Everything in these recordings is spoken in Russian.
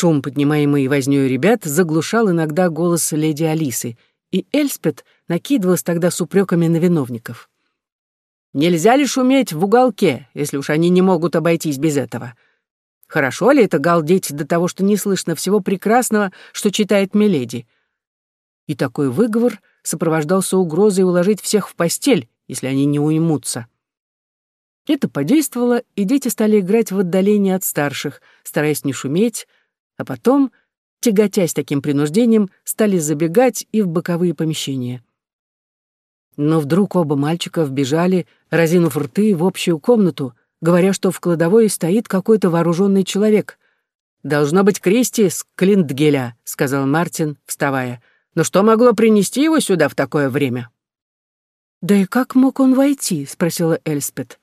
Шум, поднимаемый вознёй ребят, заглушал иногда голос леди Алисы, и Эльспет накидывалась тогда с упреками на виновников. «Нельзя ли шуметь в уголке, если уж они не могут обойтись без этого? Хорошо ли это галдеть до того, что не слышно всего прекрасного, что читает Миледи?» И такой выговор сопровождался угрозой уложить всех в постель, если они не уймутся. Это подействовало, и дети стали играть в отдалении от старших, стараясь не шуметь, а потом, тяготясь таким принуждением, стали забегать и в боковые помещения. Но вдруг оба мальчика вбежали, разинув рты, в общую комнату, говоря, что в кладовой стоит какой-то вооруженный человек. «Должно быть Кристи с Клинтгеля», — сказал Мартин, вставая. «Но что могло принести его сюда в такое время?» «Да и как мог он войти?» — спросила Эльспет.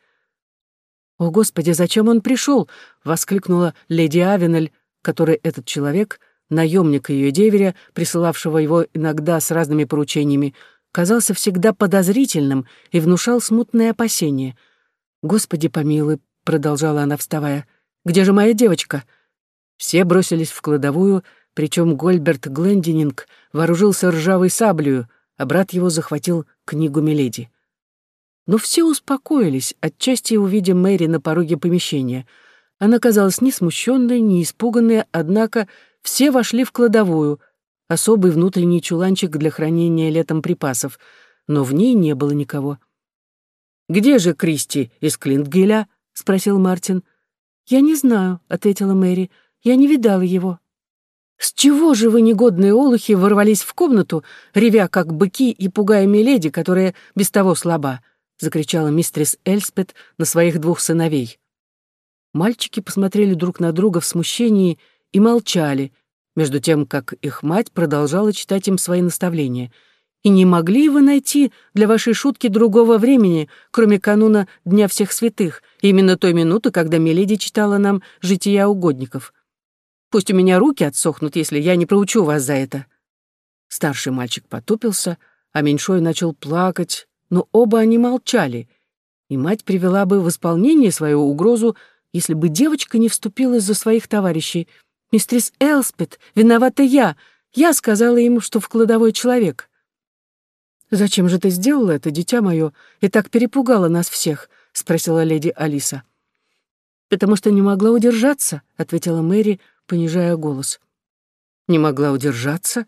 «О, Господи, зачем он пришел?» — воскликнула леди Авенель, который этот человек, наемник ее деверя, присылавшего его иногда с разными поручениями, казался всегда подозрительным и внушал смутные опасения. «Господи помилуй», — продолжала она, вставая, — «где же моя девочка?» Все бросились в кладовую, причем Гольберт Глендининг вооружился ржавой саблею, а брат его захватил книгу Миледи. Но все успокоились, отчасти увидя Мэри на пороге помещения. Она казалась ни смущенной, ни испуганной, однако все вошли в кладовую, особый внутренний чуланчик для хранения летом припасов, но в ней не было никого. «Где же Кристи из Клинтгеля?» — спросил Мартин. «Я не знаю», — ответила Мэри. «Я не видала его». «С чего же вы, негодные олухи, ворвались в комнату, ревя как быки и пугая Миледи, которая без того слаба?» — закричала мистрис Эльспет на своих двух сыновей. Мальчики посмотрели друг на друга в смущении и молчали, между тем, как их мать продолжала читать им свои наставления. «И не могли вы найти для вашей шутки другого времени, кроме кануна Дня всех святых, именно той минуты, когда Миледи читала нам «Жития угодников»? Пусть у меня руки отсохнут, если я не проучу вас за это». Старший мальчик потупился, а меньшой начал плакать, но оба они молчали, и мать привела бы в исполнение свою угрозу, если бы девочка не вступилась за своих товарищей. «Мистрис Элспет, виновата я. Я сказала ему, что в кладовой человек». «Зачем же ты сделала это, дитя мое, и так перепугала нас всех?» — спросила леди Алиса. «Потому что не могла удержаться», — ответила Мэри, — понижая голос. Не могла удержаться,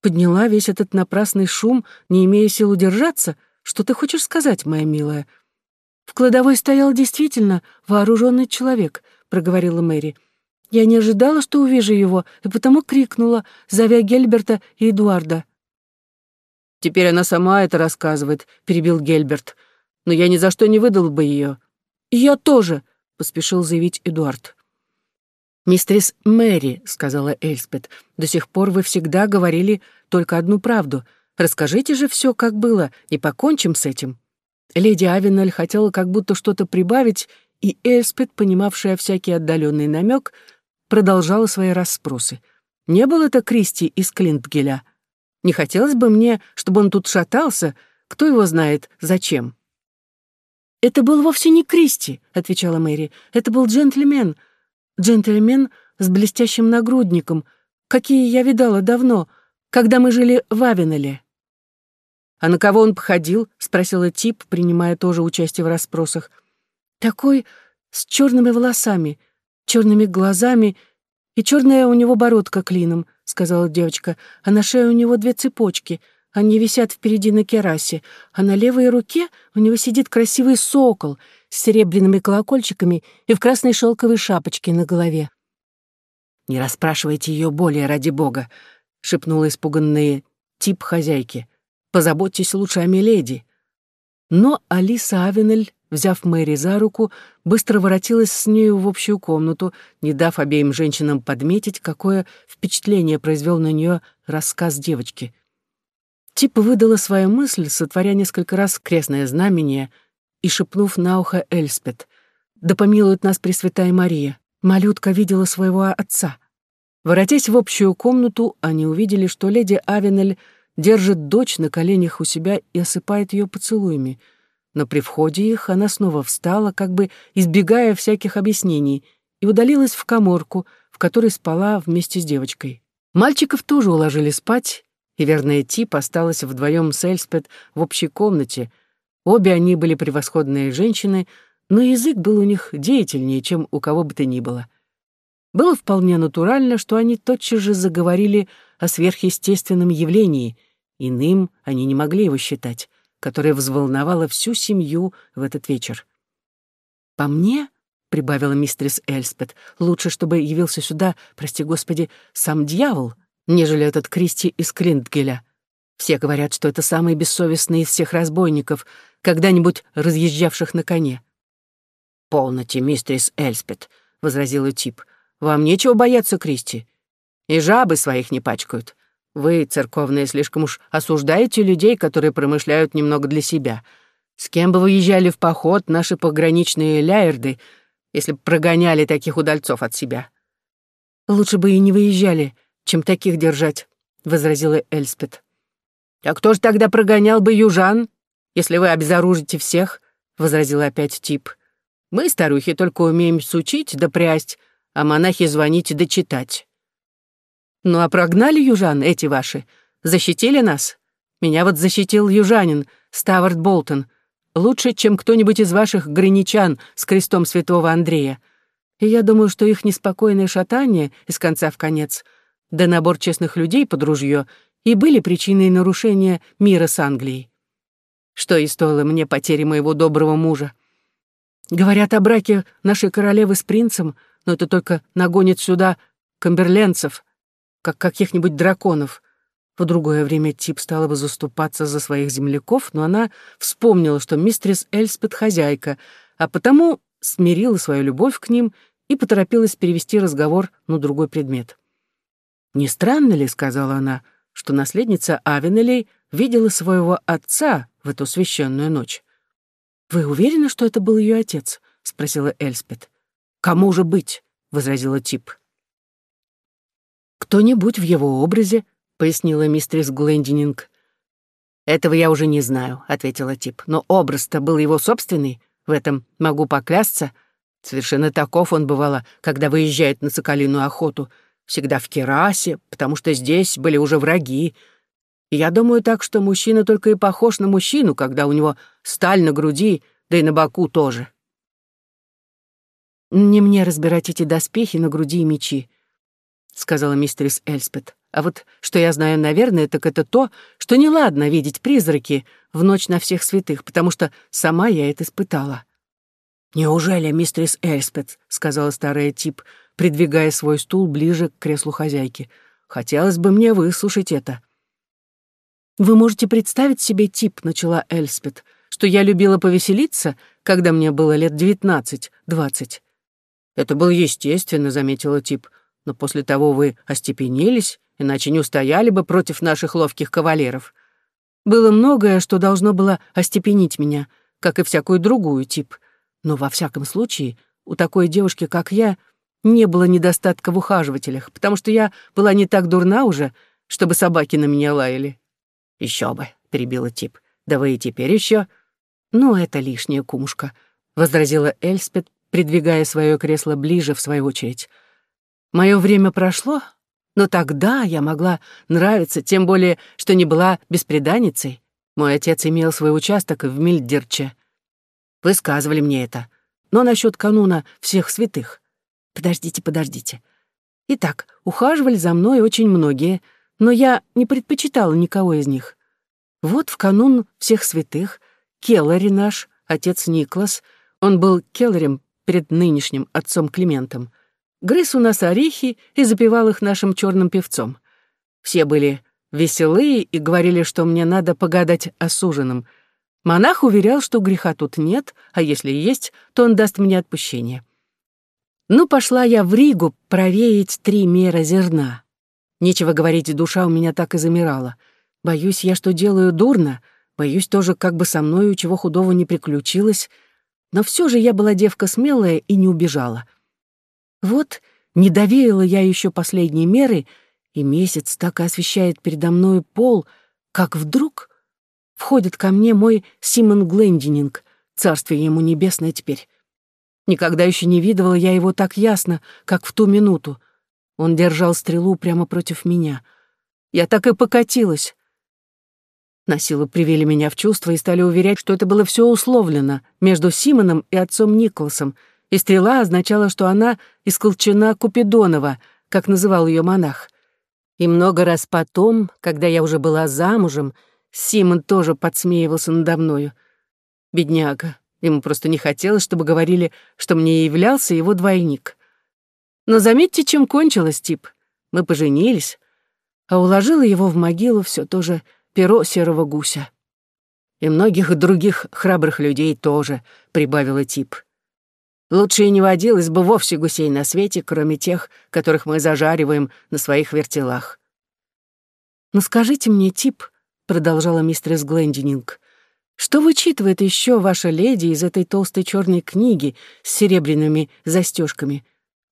подняла весь этот напрасный шум, не имея сил удержаться. Что ты хочешь сказать, моя милая? В кладовой стоял действительно вооруженный человек, проговорила Мэри. Я не ожидала, что увижу его, и потому крикнула, зовя Гельберта и Эдуарда. «Теперь она сама это рассказывает», — перебил Гельберт. «Но я ни за что не выдал бы ее». «И я тоже», — поспешил заявить Эдуард. «Мистерис Мэри», — сказала Эльспет, — «до сих пор вы всегда говорили только одну правду. Расскажите же все, как было, и покончим с этим». Леди Авенель хотела как будто что-то прибавить, и Эльспет, понимавшая всякий отдаленный намек, продолжала свои расспросы. «Не было это Кристи из Клинтгеля? Не хотелось бы мне, чтобы он тут шатался, кто его знает, зачем?» «Это был вовсе не Кристи», — отвечала Мэри. «Это был джентльмен, Джентльмен с блестящим нагрудником, какие я видала давно, когда мы жили в Авенеле. «А на кого он походил?» — спросила Тип, принимая тоже участие в расспросах. «Такой с черными волосами, черными глазами и черная у него бородка клином», — сказала девочка, «а на шее у него две цепочки. Они висят впереди на керасе, а на левой руке у него сидит красивый сокол — с серебряными колокольчиками и в красной шелковой шапочке на голове. «Не расспрашивайте ее более, ради бога», — шепнула испуганная тип хозяйки. «Позаботьтесь лучше о миледи». Но Алиса Авенель, взяв Мэри за руку, быстро воротилась с нею в общую комнату, не дав обеим женщинам подметить, какое впечатление произвел на нее рассказ девочки. Тип выдала свою мысль, сотворя несколько раз крестное знамение — и шепнув на ухо Эльспет. «Да помилует нас Пресвятая Мария! Малютка видела своего отца!» Воротясь в общую комнату, они увидели, что леди Авенель держит дочь на коленях у себя и осыпает ее поцелуями. Но при входе их она снова встала, как бы избегая всяких объяснений, и удалилась в коморку, в которой спала вместе с девочкой. Мальчиков тоже уложили спать, и верная Тип осталась вдвоем с Эльспет в общей комнате. Обе они были превосходные женщины, но язык был у них деятельнее, чем у кого бы то ни было. Было вполне натурально, что они тотчас же заговорили о сверхъестественном явлении, иным они не могли его считать, которое взволновало всю семью в этот вечер. «По мне, — прибавила мистерис Эльспет, — лучше, чтобы явился сюда, прости господи, сам дьявол, нежели этот Кристи из Клинтгеля. Все говорят, что это самый бессовестный из всех разбойников, когда-нибудь разъезжавших на коне. «Полноте, мистерис Эльспет», — возразила Тип. «Вам нечего бояться, Кристи. И жабы своих не пачкают. Вы, церковные, слишком уж осуждаете людей, которые промышляют немного для себя. С кем бы вы езжали в поход, наши пограничные ляерды, если б прогоняли таких удальцов от себя?» «Лучше бы и не выезжали, чем таких держать», — возразила Эльспет. «А кто же тогда прогонял бы южан, если вы обезоружите всех?» — возразила опять Тип. «Мы, старухи, только умеем сучить да прясть, а монахи звонить да читать». «Ну а прогнали южан эти ваши? Защитили нас? Меня вот защитил южанин, Ставард Болтон, лучше, чем кто-нибудь из ваших граничан с крестом святого Андрея. И я думаю, что их неспокойное шатание из конца в конец — да набор честных людей под ружье и были причиной нарушения мира с Англией. Что и стоило мне потери моего доброго мужа. Говорят о браке нашей королевы с принцем, но это только нагонит сюда камберленцев, как каких-нибудь драконов. В другое время Тип стала бы заступаться за своих земляков, но она вспомнила, что мистерис Эльспет хозяйка, а потому смирила свою любовь к ним и поторопилась перевести разговор на другой предмет. «Не странно ли, — сказала она, — что наследница Авенелей видела своего отца в эту священную ночь?» «Вы уверены, что это был ее отец?» — спросила Эльспет. «Кому же быть?» — возразила Тип. «Кто-нибудь в его образе», — пояснила мистерис Глендининг. «Этого я уже не знаю», — ответила Тип. «Но образ-то был его собственный, в этом могу поклясться. Совершенно таков он бывало, когда выезжает на соколиную охоту — всегда в керасе, потому что здесь были уже враги. Я думаю так, что мужчина только и похож на мужчину, когда у него сталь на груди, да и на боку тоже. «Не мне разбирать эти доспехи на груди и мечи», — сказала мистерис Эльспет. «А вот что я знаю, наверное, так это то, что неладно видеть призраки в ночь на всех святых, потому что сама я это испытала». «Неужели, мистерис Эльспет?» — сказала старая Тип — придвигая свой стул ближе к креслу хозяйки. «Хотелось бы мне выслушать это». «Вы можете представить себе тип», — начала Эльспет, «что я любила повеселиться, когда мне было лет девятнадцать-двадцать». «Это было естественно», — заметила тип, «но после того вы остепенились, иначе не устояли бы против наших ловких кавалеров. Было многое, что должно было остепенить меня, как и всякую другую тип. Но во всяком случае, у такой девушки, как я, — не было недостатка в ухаживателях, потому что я была не так дурна уже, чтобы собаки на меня лаяли. Еще бы, перебила тип. Да вы и теперь еще. Ну, это лишняя кумушка, возразила Эльспет, придвигая свое кресло ближе в свою очередь. Мое время прошло, но тогда я могла нравиться, тем более, что не была беспреданницей. Мой отец имел свой участок в Мильдерче. Высказывали мне это. Но насчет кануна всех святых. Подождите, подождите. Итак, ухаживали за мной очень многие, но я не предпочитала никого из них. Вот в канун всех святых Келлари наш, отец Никлас, он был Келларем перед нынешним отцом Климентом, грыз у нас орехи и запивал их нашим черным певцом. Все были веселые и говорили, что мне надо погадать о суженом. Монах уверял, что греха тут нет, а если есть, то он даст мне отпущение. Ну, пошла я в Ригу провеять три мера зерна. Нечего говорить, душа у меня так и замирала. Боюсь я, что делаю дурно, боюсь тоже, как бы со мною чего худого не приключилось, но все же я была девка смелая и не убежала. Вот не доверила я еще последние меры, и месяц так и освещает передо мной пол, как вдруг входит ко мне мой Симон Глендининг, царствие ему небесное теперь. Никогда еще не видывала я его так ясно, как в ту минуту. Он держал стрелу прямо против меня. Я так и покатилась. На силу привели меня в чувство и стали уверять, что это было все условлено между Симоном и отцом Николасом, и стрела означала, что она из Купидонова, как называл ее монах. И много раз потом, когда я уже была замужем, Симон тоже подсмеивался надо мною. Бедняга, ему просто не хотелось, чтобы говорили, что мне являлся его двойник. Но заметьте, чем кончилось, тип. Мы поженились, а уложила его в могилу все то же перо серого гуся. И многих других храбрых людей тоже, прибавила тип. Лучше и не водилось бы вовсе гусей на свете, кроме тех, которых мы зажариваем на своих вертелах. «Но скажите мне, тип», — продолжала мистерс Глендининг, «что вычитывает еще ваша леди из этой толстой черной книги с серебряными застежками?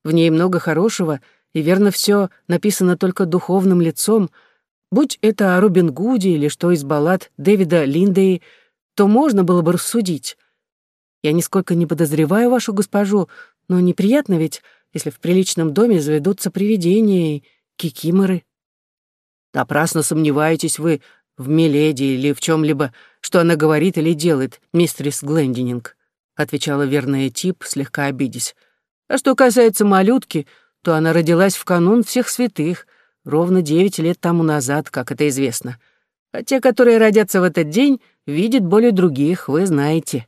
В ней много хорошего, и верно все написано только духовным лицом. Будь это о Робин Гуде или что из баллад Дэвида Линдеи, то можно было бы рассудить. Я нисколько не подозреваю вашу госпожу, но неприятно ведь, если в приличном доме заведутся привидения и кикиморы. Напрасно сомневаетесь вы в Миледи или в чем либо что она говорит или делает, мистерис Глендининг, отвечала верная тип, слегка обидясь. А что касается малютки, то она родилась в канун всех святых, ровно девять лет тому назад, как это известно. А те, которые родятся в этот день, видят более других, вы знаете.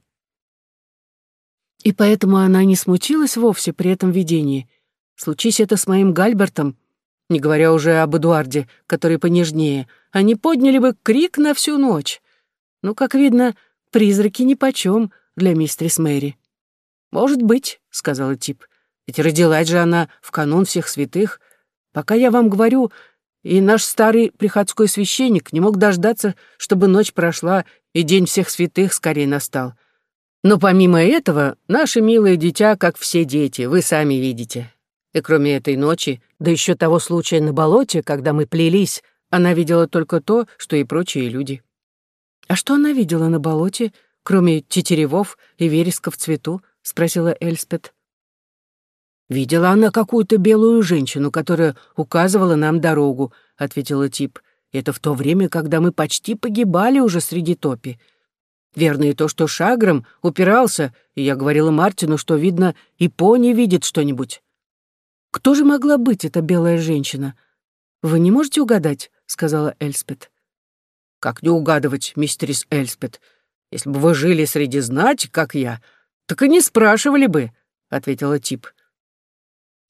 И поэтому она не смутилась вовсе при этом видении. Случись это с моим Гальбертом, не говоря уже об Эдуарде, который понежнее, они подняли бы крик на всю ночь. Но, как видно, призраки нипочем для мистерис Мэри. «Может быть», — сказала Тип, — «ведь родилась же она в канун всех святых. Пока я вам говорю, и наш старый приходской священник не мог дождаться, чтобы ночь прошла и день всех святых скорее настал. Но помимо этого, наше милое дитя, как все дети, вы сами видите. И кроме этой ночи, да еще того случая на болоте, когда мы плелись, она видела только то, что и прочие люди. «А что она видела на болоте, кроме тетеревов и вереска в цвету?» — спросила Эльспет. «Видела она какую-то белую женщину, которая указывала нам дорогу», — ответила Тип. «Это в то время, когда мы почти погибали уже среди топи. Верно и то, что Шагром упирался, и я говорила Мартину, что, видно, и пони видит что-нибудь. Кто же могла быть эта белая женщина? Вы не можете угадать, сказала Эльспет. Как не угадывать, мистерис Эльспет? Если бы вы жили среди знати, как я, так и не спрашивали бы, ответила Тип.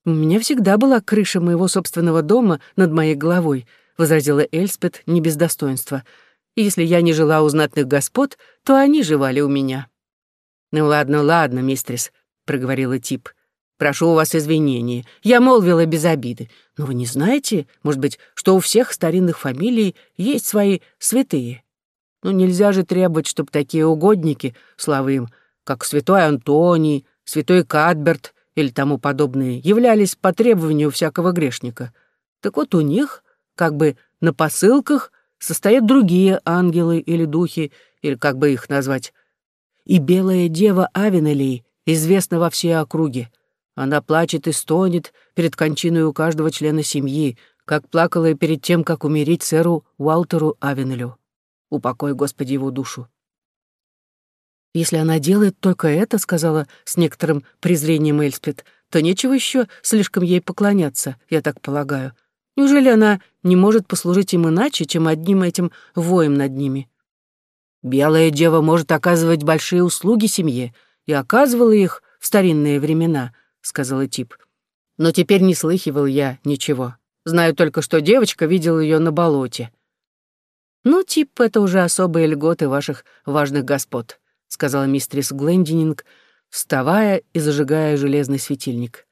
У меня всегда была крыша моего собственного дома над моей головой, возразила Эльспет не без достоинства. Если я не жила у знатных господ, то они жевали у меня». «Ну ладно, ладно, мистрис», — проговорила Тип. «Прошу у вас извинения. Я молвила без обиды. Но вы не знаете, может быть, что у всех старинных фамилий есть свои святые? Ну нельзя же требовать, чтобы такие угодники, славы им, как святой Антоний, святой Кадберт или тому подобные, являлись по требованию всякого грешника. Так вот у них, как бы на посылках, состоят другие ангелы или духи, или как бы их назвать. И белая дева Авенелей известна во всей округе. Она плачет и стонет перед кончиной у каждого члена семьи, как плакала и перед тем, как умереть сэру Уалтеру Авенелю. Упокой, Господи, его душу. «Если она делает только это, — сказала с некоторым презрением Эльспет, — то нечего еще слишком ей поклоняться, я так полагаю. Неужели она не может послужить им иначе, чем одним этим воем над ними? Белая дева может оказывать большие услуги семье, и оказывала их в старинные времена, сказала Тип. Но теперь не слыхивал я ничего. Знаю только, что девочка видела ее на болоте. Ну, Тип, это уже особые льготы ваших важных господ, сказала мистрис Глендининг, вставая и зажигая железный светильник.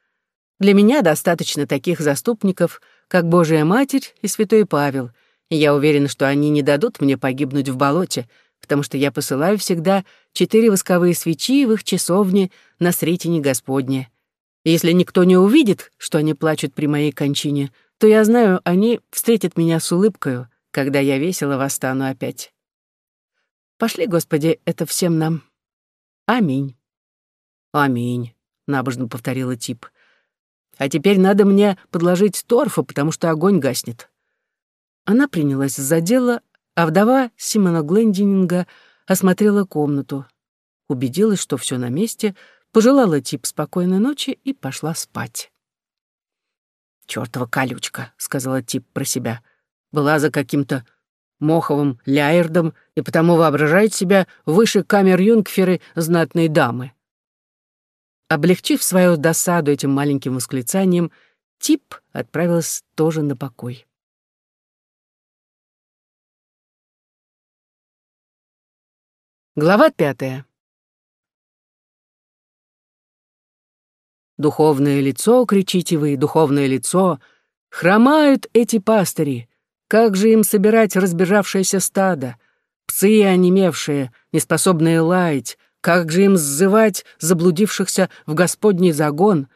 Для меня достаточно таких заступников — как Божия Матерь и Святой Павел, и я уверен, что они не дадут мне погибнуть в болоте, потому что я посылаю всегда четыре восковые свечи в их часовне на Сретине Господне. И если никто не увидит, что они плачут при моей кончине, то я знаю, они встретят меня с улыбкою, когда я весело восстану опять. Пошли, Господи, это всем нам. Аминь. Аминь, набожно повторила Тип. А теперь надо мне подложить торфа, потому что огонь гаснет». Она принялась за дело, а вдова Симона Глендининга осмотрела комнату, убедилась, что все на месте, пожелала тип спокойной ночи и пошла спать. «Чёртова колючка», — сказала тип про себя, была за каким-то моховым ляердом и потому воображает себя выше камер юнгферы знатной дамы. Облегчив свою досаду этим маленьким восклицанием, Тип отправилась тоже на покой. Глава пятая. Духовное лицо, кричите вы, духовное лицо, хромают эти пастыри. Как же им собирать разбежавшееся стадо? Псы онемевшие, неспособные лаять, как же им сзывать заблудившихся в Господний загон?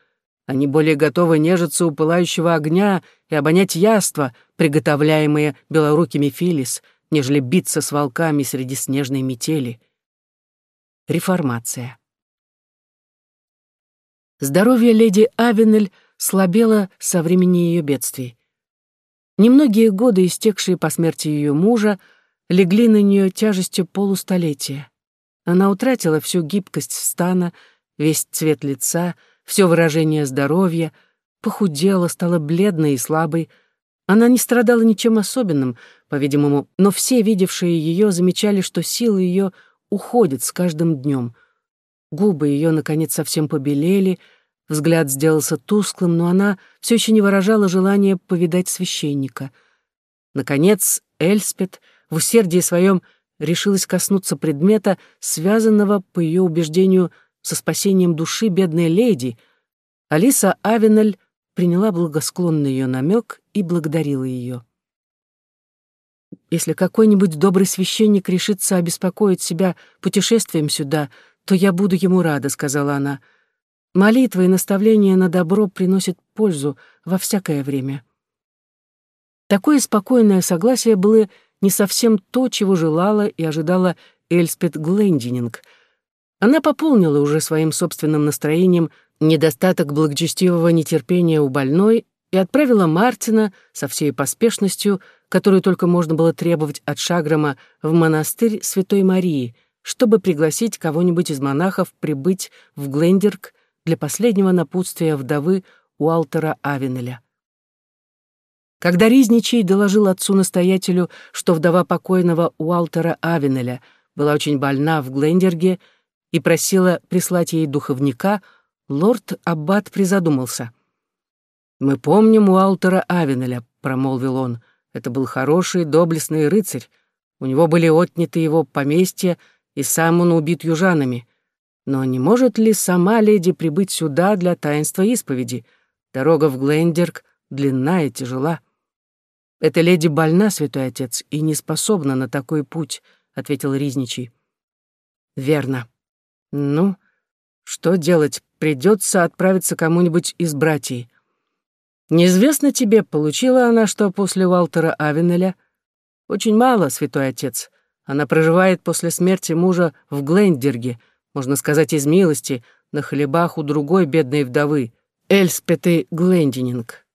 Они более готовы нежиться у пылающего огня и обонять яства, приготовляемые белорукими филис, нежели биться с волками среди снежной метели. Реформация. Здоровье леди Авенель слабело со времени ее бедствий. Немногие годы, истекшие по смерти ее мужа, легли на нее тяжестью полустолетия. Она утратила всю гибкость стана, весь цвет лица, все выражение здоровья, похудела, стала бледной и слабой. Она не страдала ничем особенным, по-видимому, но все, видевшие ее, замечали, что силы ее — уходит с каждым днем. Губы ее, наконец, совсем побелели, взгляд сделался тусклым, но она все еще не выражала желания повидать священника. Наконец, Эльспет в усердии своем решилась коснуться предмета, связанного, по ее убеждению, со спасением души бедной леди. Алиса Авенель приняла благосклонный ее намек и благодарила ее. Если какой-нибудь добрый священник решится обеспокоить себя путешествием сюда, то я буду ему рада», — сказала она. «Молитва и наставление на добро приносят пользу во всякое время». Такое спокойное согласие было не совсем то, чего желала и ожидала Эльспет Глендининг. Она пополнила уже своим собственным настроением недостаток благочестивого нетерпения у больной и отправила Мартина со всей поспешностью, которую только можно было требовать от Шаграма в монастырь Святой Марии, чтобы пригласить кого-нибудь из монахов прибыть в Глендерк для последнего напутствия вдовы Уалтера Авенеля. Когда Riзничий доложил отцу-настоятелю, что вдова покойного Уалтера Авенеля была очень больна в Глендерге и просила прислать ей духовника, лорд Аббат призадумался. «Мы помним Уалтера Авенеля», — промолвил он, — это был хороший, доблестный рыцарь. У него были отняты его поместья, и сам он убит южанами. Но не может ли сама леди прибыть сюда для таинства исповеди? Дорога в Глендерк длинна и тяжела. «Эта леди больна, святой отец, и не способна на такой путь», — ответил Ризничий. «Верно. Ну, что делать? Придется отправиться кому-нибудь из братьев. Неизвестно тебе, получила она что после Уалтера Авенеля? Очень мало, святой отец. Она проживает после смерти мужа в Глендерге, можно сказать, из милости, на хлебах у другой бедной вдовы, Эльспеты Глендининг.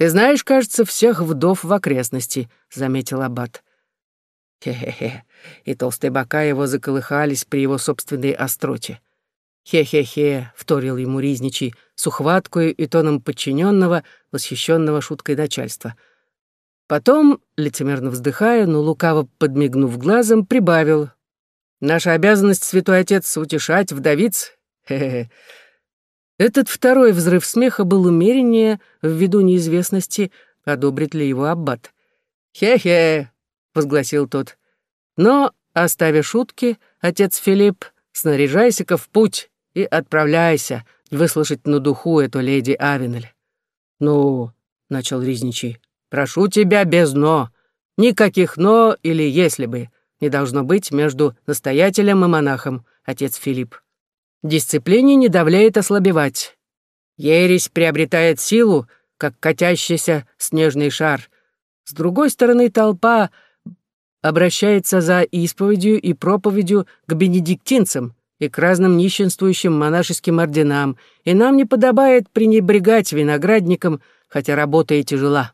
«Ты знаешь, кажется, всех вдов в окрестности», — заметил Аббат. Хе-хе-хе, и толстые бока его заколыхались при его собственной остроте. «Хе-хе-хе», — вторил ему Ризничий, с ухваткой и тоном подчиненного, восхищенного шуткой начальства. Потом, лицемерно вздыхая, но лукаво подмигнув глазом, прибавил. «Наша обязанность, святой отец, утешать вдовиц. Хе-хе-хе». Этот второй взрыв смеха был умереннее ввиду неизвестности, одобрит ли его аббат. «Хе-хе», — возгласил тот. Но, оставя шутки, отец Филипп, снаряжайся-ка в путь и отправляйся выслушать на духу эту леди Авенель. «Ну», — начал Ризничий, — «прошу тебя без «но». Никаких «но» или «если бы» не должно быть между настоятелем и монахом, отец Филипп. Дисциплине не давляет ослабевать. Ересь приобретает силу, как катящийся снежный шар. С другой стороны, толпа обращается за исповедью и проповедью к бенедиктинцам, и к разным нищенствующим монашеским орденам, и нам не подобает пренебрегать виноградником, хотя работа и тяжела.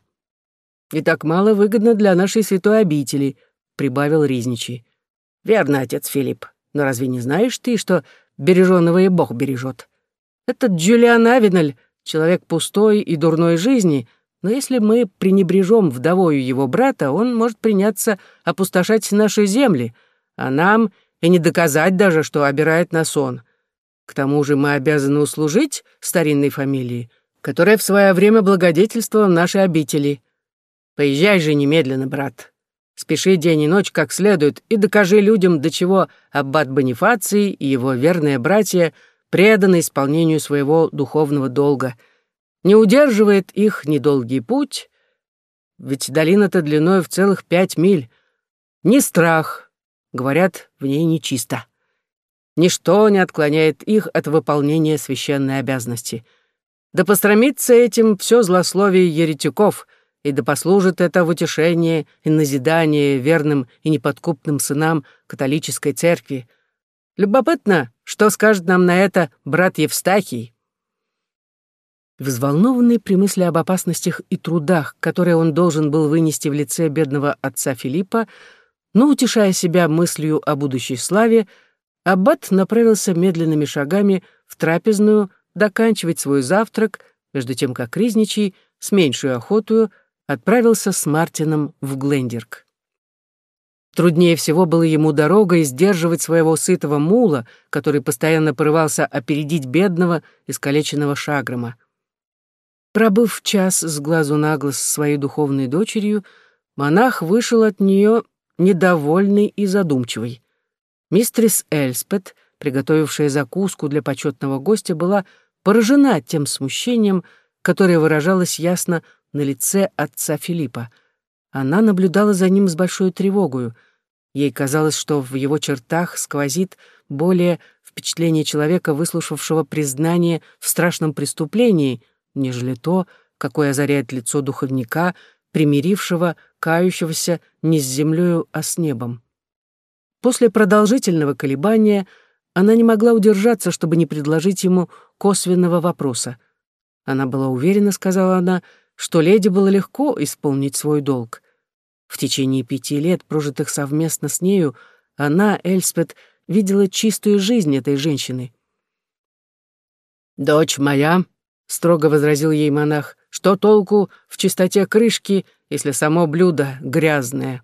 И так мало выгодно для нашей святой обители, прибавил Riзничий. Верно, отец Филипп, но разве не знаешь ты, что береженого и Бог бережет? Этот Джулиан Авенель — человек пустой и дурной жизни, но если мы пренебрежем вдовою его брата, он может приняться опустошать наши земли, а нам и не доказать даже, что обирает нас он. К тому же мы обязаны услужить старинной фамилии, которая в свое время благодетельствовала нашей обители. Поезжай же немедленно, брат. Спеши день и ночь как следует и докажи людям, до чего аббат Бонифаций и его верные братья преданы исполнению своего духовного долга. Не удерживает их недолгий путь, ведь долина-то длиной в целых пять миль. Ни страх, говорят, в ней нечисто. Ничто не отклоняет их от выполнения священной обязанности. Да пострамится этим все злословие еретиков — и да послужит это в утешение и назидание верным и неподкупным сынам католической церкви. Любопытно, что скажет нам на это брат Евстахий?» Взволнованный при мысли об опасностях и трудах, которые он должен был вынести в лице бедного отца Филиппа, но утешая себя мыслью о будущей славе, Аббат направился медленными шагами в трапезную доканчивать свой завтрак, между тем как Ризничий с меньшей охотою отправился с Мартином в Глендерк. Труднее всего было ему дорогой сдерживать своего сытого мула, который постоянно порывался опередить бедного, искалеченного шагрома. Пробыв час с глазу на глаз с своей духовной дочерью, монах вышел от нее недовольный и задумчивый. Мистрис Эльспет, приготовившая закуску для почетного гостя, была поражена тем смущением, которое выражалось ясно на лице отца Филиппа. Она наблюдала за ним с большой тревогою. Ей казалось, что в его чертах сквозит более впечатление человека, выслушавшего признание в страшном преступлении, нежели то, какое озаряет лицо духовника, примирившего, кающегося не с землею, а с небом. После продолжительного колебания она не могла удержаться, чтобы не предложить ему косвенного вопроса. Она была уверена, сказала она, что леди было легко исполнить свой долг. В течение пяти лет, прожитых совместно с нею, она, Эльспет, видела чистую жизнь этой женщины. «Дочь моя», — строго возразил ей монах, — «что толку в чистоте крышки, если само блюдо грязное?»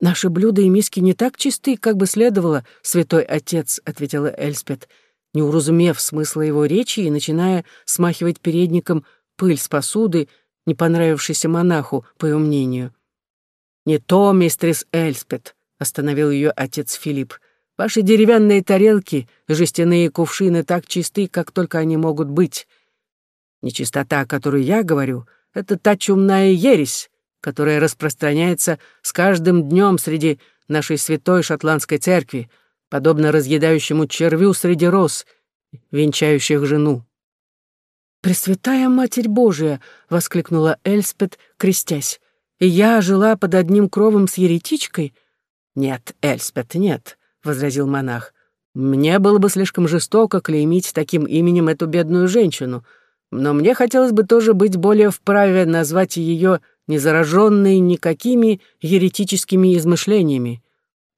«Наши блюда и миски не так чисты, как бы следовало, святой отец», — ответила Эльспет, не уразумев смысла его речи и начиная смахивать передником пыль с посуды, не понравившейся монаху, по его мнению. «Не то, мистерис Эльспет», — остановил ее отец Филипп. «Ваши деревянные тарелки, жестяные кувшины так чисты, как только они могут быть. Нечистота, о которой я говорю, — это та чумная ересь, которая распространяется с каждым днем среди нашей святой шотландской церкви, подобно разъедающему червю среди роз, венчающих жену. «Пресвятая Матерь Божия!» — воскликнула Эльспет, крестясь. «И я жила под одним кровом с еретичкой?» «Нет, Эльспет, нет», — возразил монах. «Мне было бы слишком жестоко клеймить таким именем эту бедную женщину, но мне хотелось бы тоже быть более вправе назвать ее незараженной никакими еретическими измышлениями.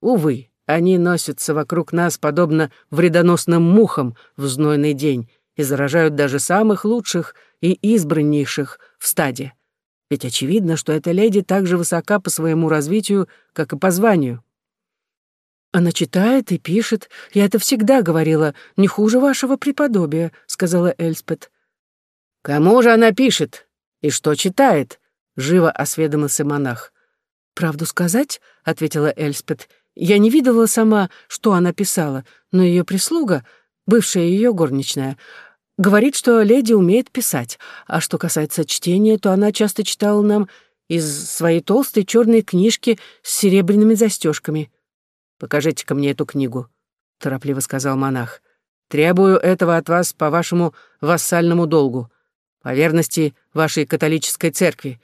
Увы, они носятся вокруг нас, подобно вредоносным мухам в знойный день, и заражают даже самых лучших и избраннейших в стаде. Ведь очевидно, что эта леди так же высока по своему развитию, как и по званию. «Она читает и пишет. Я это всегда говорила. Не хуже вашего преподобия», — сказала Эльспет. «Кому же она пишет? И что читает?» — живо осведомился монах. «Правду сказать?» — ответила Эльспет. «Я не видела сама, что она писала, но ее прислуга бывшая ее горничная, говорит, что леди умеет писать, а что касается чтения, то она часто читала нам из своей толстой черной книжки с серебряными застежками. «Покажите-ка мне эту книгу», — торопливо сказал монах. «Требую этого от вас по вашему вассальному долгу, по верности вашей католической церкви.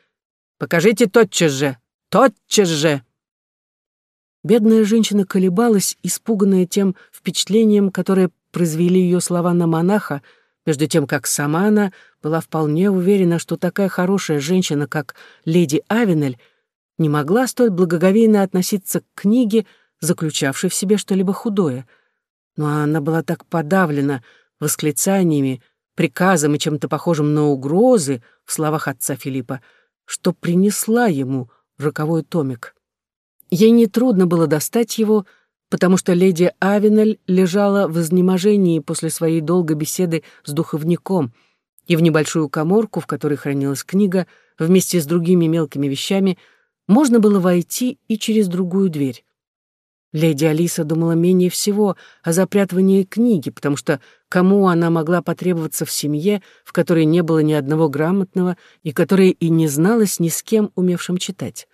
Покажите тотчас же, тотчас же!» Бедная женщина колебалась, испуганная тем впечатлением, которое произвели ее слова на монаха, между тем как сама она была вполне уверена, что такая хорошая женщина, как леди Авенель, не могла столь благоговейно относиться к книге, заключавшей в себе что-либо худое. Но она была так подавлена восклицаниями, приказом и чем-то похожим на угрозы в словах отца Филиппа, что принесла ему роковой томик. Ей нетрудно было достать его, потому что леди Авенель лежала в изнеможении после своей долгой беседы с духовником, и в небольшую коморку, в которой хранилась книга, вместе с другими мелкими вещами, можно было войти и через другую дверь. Леди Алиса думала менее всего о запрятывании книги, потому что кому она могла потребоваться в семье, в которой не было ни одного грамотного и которая и не зналась ни с кем, умевшим читать.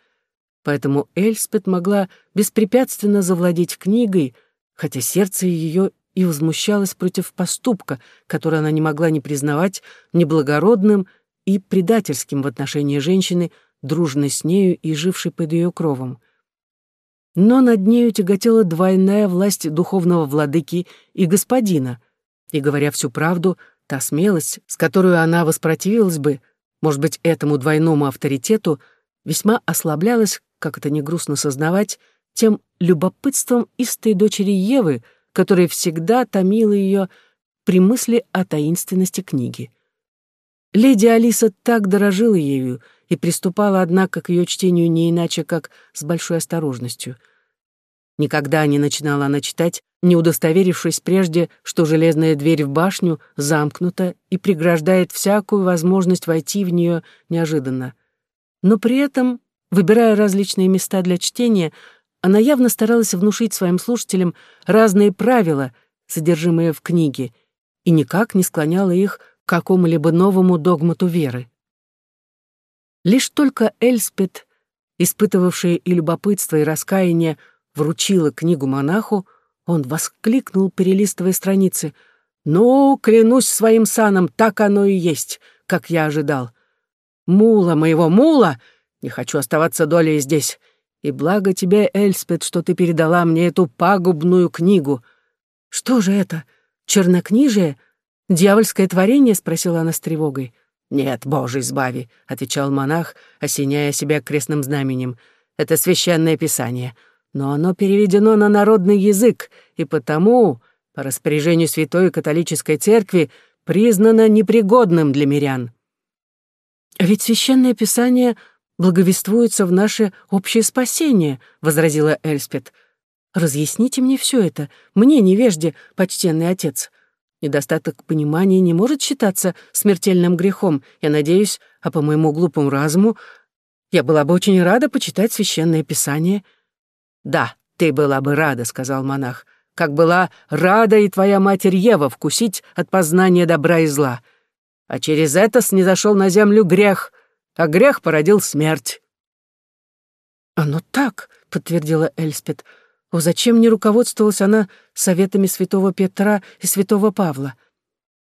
Поэтому Эльспет могла беспрепятственно завладеть книгой, хотя сердце ее и возмущалось против поступка, который она не могла не признавать неблагородным и предательским в отношении женщины, дружной с нею и жившей под ее кровом. Но над нею тяготела двойная власть духовного владыки и господина, и, говоря всю правду, та смелость, с которой она воспротивилась бы, может быть, этому двойному авторитету, весьма ослаблялась как это не грустно сознавать, тем любопытством истой дочери Евы, которая всегда томила ее при мысли о таинственности книги. Леди Алиса так дорожила ею и приступала, однако, к ее чтению не иначе, как с большой осторожностью. Никогда не начинала она читать, не удостоверившись прежде, что железная дверь в башню замкнута и преграждает всякую возможность войти в нее неожиданно. Но при этом Выбирая различные места для чтения, она явно старалась внушить своим слушателям разные правила, содержимые в книге, и никак не склоняла их к какому-либо новому догмату веры. Лишь только Эльспет, испытывавшая и любопытство, и раскаяние, вручила книгу монаху, он воскликнул, перелистывая страницы. «Ну, клянусь своим саном, так оно и есть, как я ожидал. Мула моего мула не хочу оставаться долей здесь. И благо тебе, Эльспет, что ты передала мне эту пагубную книгу. Что же это? Чернокнижие? Дьявольское творение? спросила она с тревогой. Нет, Боже, избави, отвечал монах, осеняя себя крестным знаменем. Это священное писание. Но оно переведено на народный язык, и потому, по распоряжению Святой Католической Церкви, признано непригодным для мирян. А ведь священное писание благовествуется в наше общее спасение», — возразила Эльспет. «Разъясните мне все это, мне, невежде, почтенный отец. Недостаток понимания не может считаться смертельным грехом, я надеюсь, а по моему глупому разуму я была бы очень рада почитать священное писание». «Да, ты была бы рада», — сказал монах, «как была рада и твоя матерь Ева вкусить от познания добра и зла. А через это снизошел на землю грех — а грех породил смерть». «Оно так», — подтвердила Эльспет. «О, зачем не руководствовалась она советами святого Петра и святого Павла?